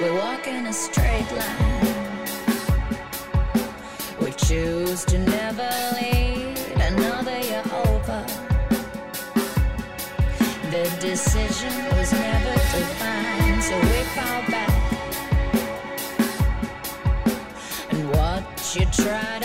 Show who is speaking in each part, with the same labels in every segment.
Speaker 1: We walk in a straight line. We choose to never lead another year over. The decision was never defined, so we fall back. And what you try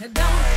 Speaker 2: Don't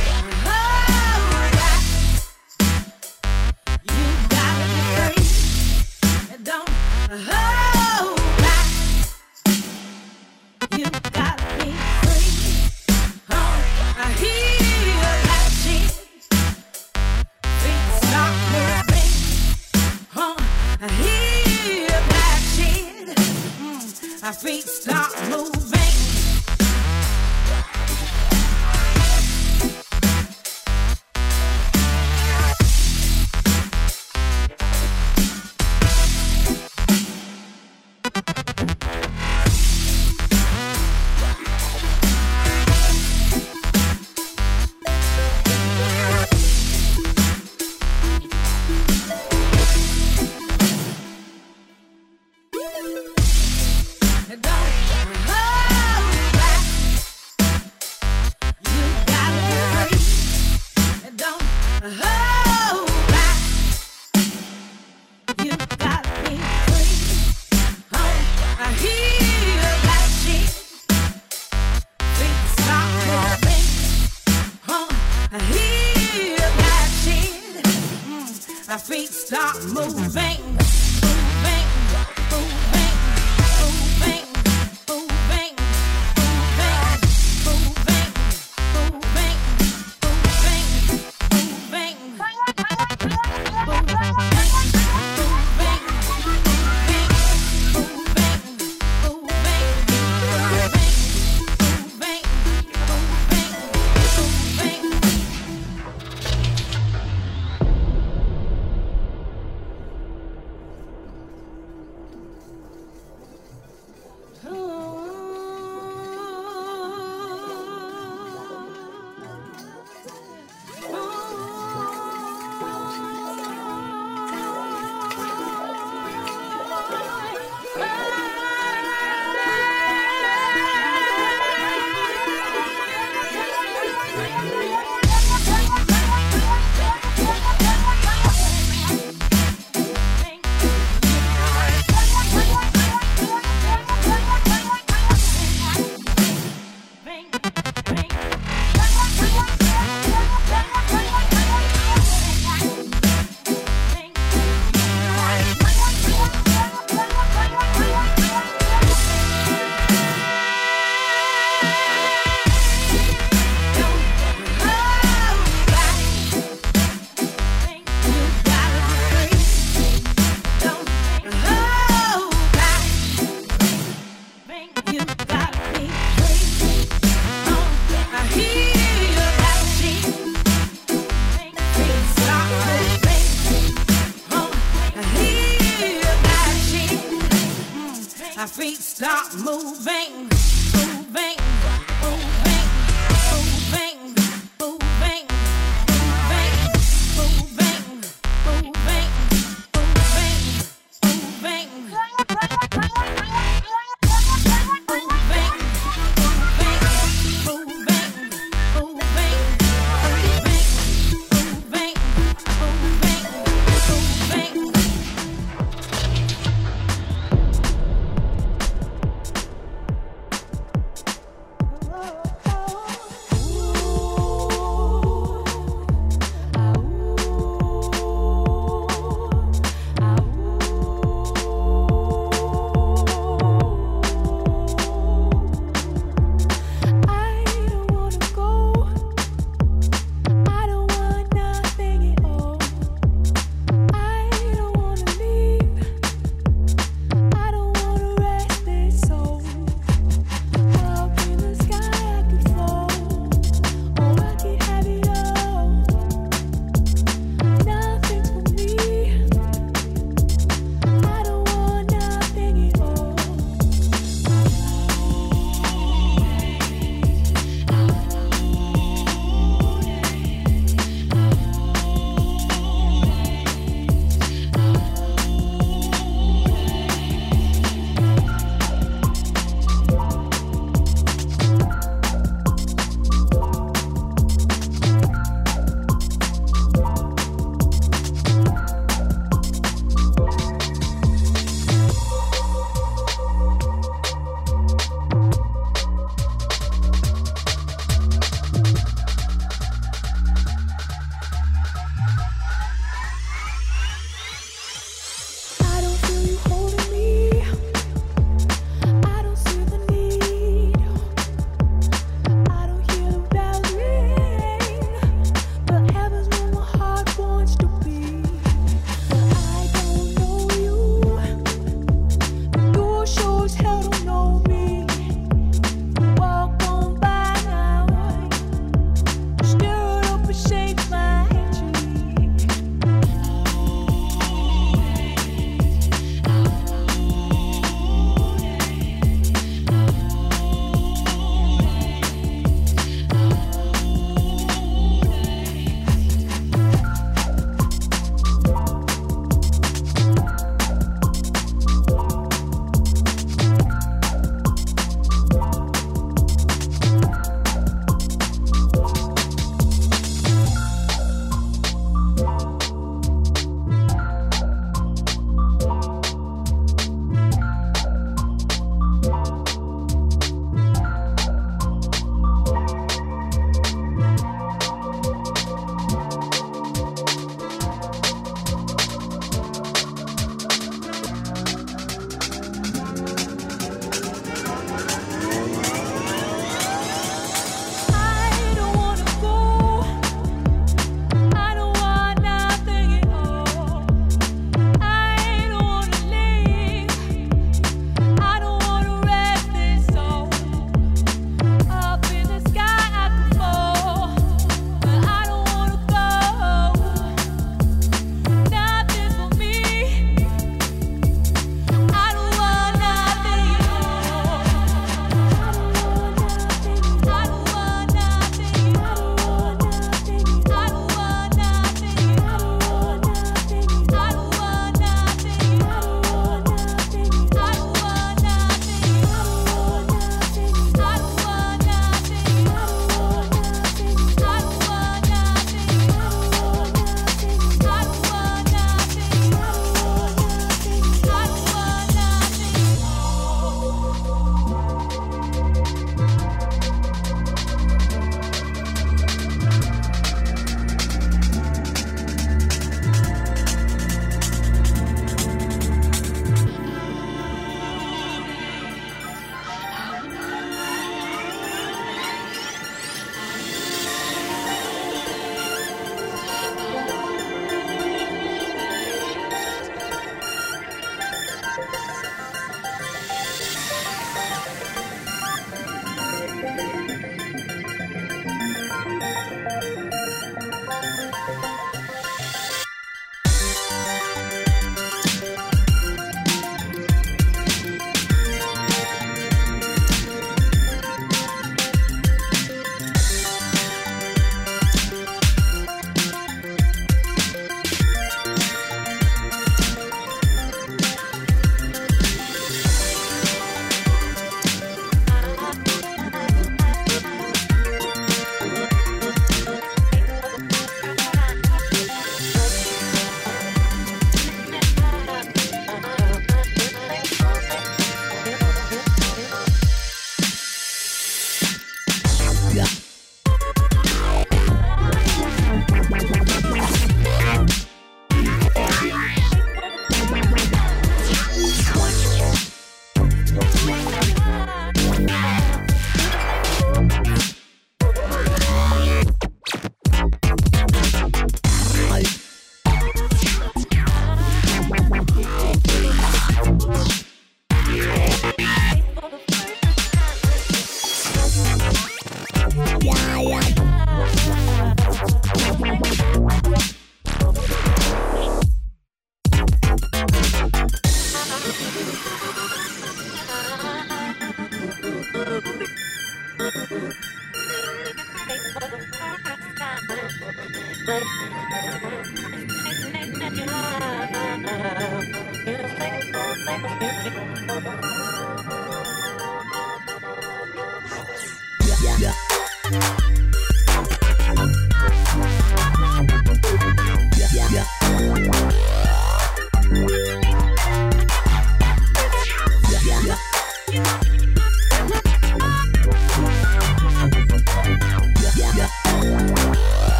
Speaker 2: feet stop moving.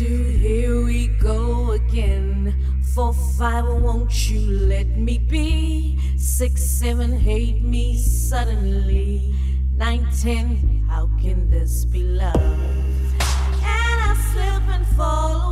Speaker 3: two, here we go again. Four, five, won't you let me be? Six, seven, hate me suddenly. Nine, ten, how can this be love? And I slip and fall away.